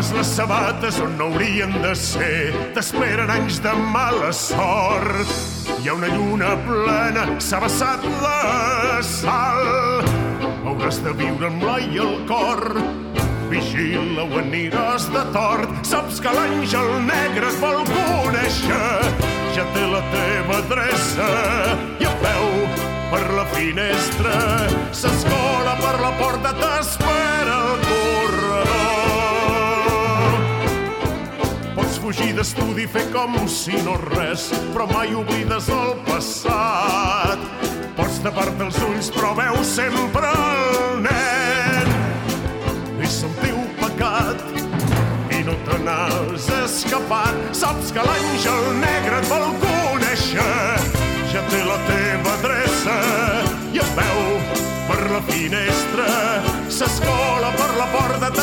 Poses les sabates on no haurien de ser. T'esperen anys de mala sort. Hi ha una lluna plena, s'ha vessat la sal. Hauràs de viure amb l'ai al cor. Vigila o aniràs de tort. Saps que l'àngel negre et vol conèixer. Ja té la teva adreça i a peu per la finestra. S'escola per la porta, t'espera fugir d'estudi, fer com si no res, però mai oblides el passat. Pots tapar-te els ulls, però veus sempre el nen. És el teu pecat i no te n'has escapat. Saps que l'àngel negre et vol conèixer, ja té la teva adreça i et veu per la finestra, s'escola per la porta